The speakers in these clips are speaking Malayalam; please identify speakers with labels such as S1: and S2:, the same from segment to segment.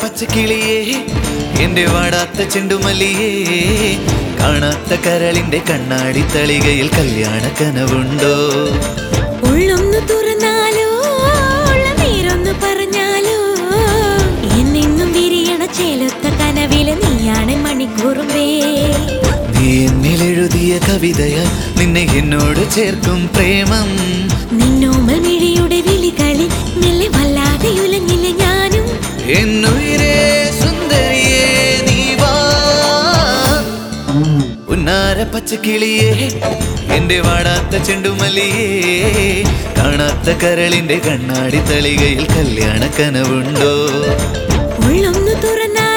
S1: പച്ചക്കിളിയേ എന്റെ വാടാത്ത ചെണ്ടുമല്ലിയേ കാണാത്ത കരളിന്റെ കണ്ണാടി തളികയിൽ കല്യാണ കനവുണ്ടോ?
S2: ഉള്ളൊന്ന് തുറന്നാലോ ഉള്ള നീരൊന്ന് പറഞ്ഞാലോ? എന്നെന്നും വിരിയണ ചേലൊത്ത കനവിൽ നീയാണ് മണിക്കൂറുമ്പേ
S1: നീ എന്നിൽ എഴുതിയ കവിതയ നിന്നെ എന്നോട് ചേർക്കും പ്രേമം.
S2: നിന്നോമൽ മിഴിയുടെ വിളികളിൽ മെല്ലെ ഞാനും
S1: എന്നുയിരേ സുന്ദരിയേ നീവാ ഉന്നാര പച്ചക്കിളിയേ എന്റെ വാടാത്ത ചെണ്ടുമല്ലിയേ കാണാത്ത കരളിന്റെ കണ്ണാടി തളികയിൽ കല്യാണ കനവുണ്ടോ
S2: ഉള്ളൊന്നു തുറന്നാലോ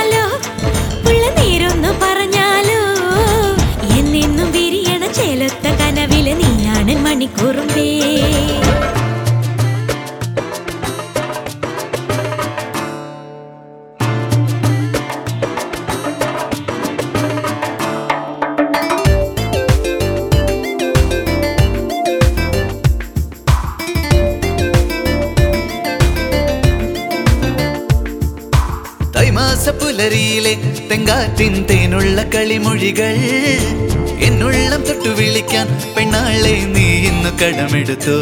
S1: തൈമാസ പുലരിയിലെ തെങ്കാറ്റിൻ തേനുള്ള കളിമൊഴികൾ. എന്നുള്ളം തൊട്ടു വിളിക്കാൻ പെണ്ണാളെ നീ ഇന്നു കടമെടുത്തോ.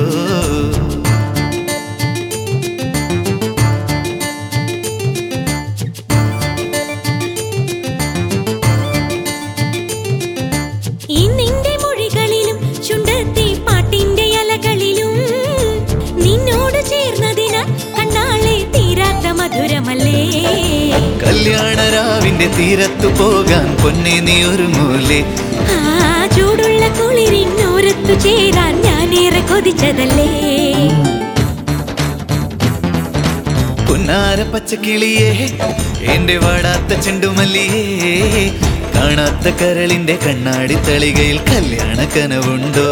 S1: കല്യാണരാവിന്റെ തീരത്തു പോകാൻ പൊന്നെ നീ ഒരു മൂലെ.
S2: ആ ചൂടുള്ള കുളിരിന്നോരത്തു ചേരാൻ ഞാൻ ഞാനേറെ കൊതിച്ചതല്ലേ?
S1: പുന്നാര പച്ചക്കിളിയേ എന്റെ വാടാത്ത ചെണ്ടുമല്ലിയേ കാണാത്ത കരളിന്റെ കണ്ണാടി തളികയിൽ കല്യാണ കനവുണ്ടോ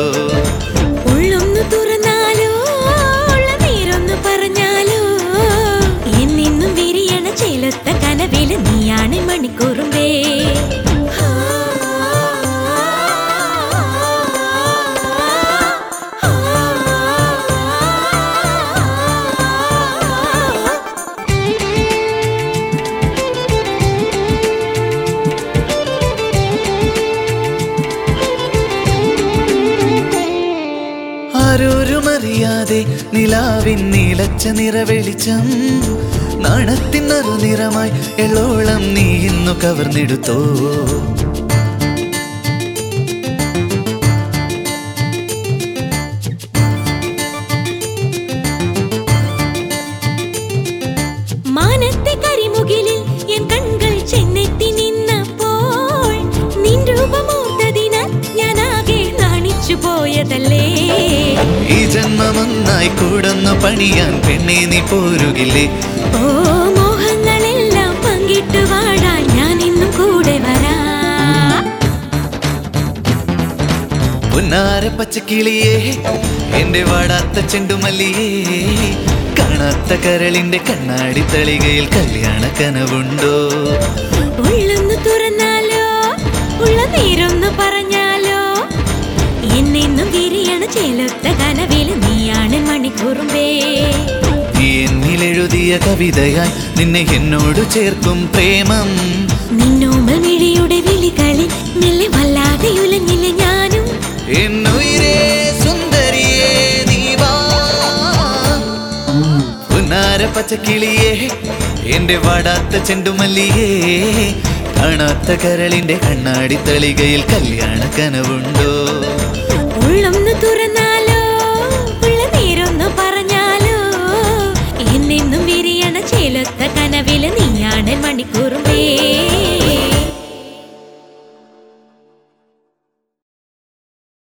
S1: ആരോരും അറിയാതെ നിലാവിൻ നീലച്ച നിറവെളിച്ചം നാണത്തിനറു നിറമായി എളോളം നീ ഇന്നു കവർന്നെടുത്തോ. പണിയാൻ പെണ്ണെ നീ പോരുകില്ലേ?
S2: ഓ മോഹങ്ങളെല്ലാം പങ്കിട്ടു വാഴാൻ ഞാൻ ഇന്നും കൂടെ വരാ.
S1: പുന്നാര പച്ചക്കിളിയേ എന്റെ വാടാത്ത ചെണ്ടുമല്ലിയേ കാണാത്ത കരളിന്റെ കണ്ണാടി തളികയിൽ കല്യാണ കനവുണ്ടോ?
S2: ഉള്ളൊന്ന് തുറന്നാലോ? ഉള്ള നീരൊന്ന് പറഞ്ഞാലോ? എന്നെന്നും വിരിയണ ചേലൊത്ത
S1: കനവിൽ എഴുതിയ കവിതയായി നിന്നെ എന്നോട് ചേർക്കും പ്രേമം.
S2: നിന്നോമൽ മിഴിയുടെ വിളികളിൽ മെല്ലെ വല്ലാതെ ഉലഞ്ഞില്ല ഞാനും.
S1: എന്നുയിരേ സുന്ദരിയേ നീ വാ. പുന്നാര പച്ചക്കിളിയേ എന്റെ വാടാത്ത ചെണ്ടുമല്ലിയേ കാണാത്ത കരളിന്റെ കണ്ണാടി തളികയിൽ കല്യാണ കനവുണ്ടോ
S2: ഉള്ളൊന്ന് തുറന്നാലോ